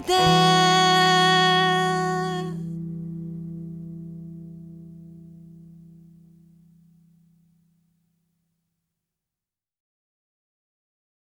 て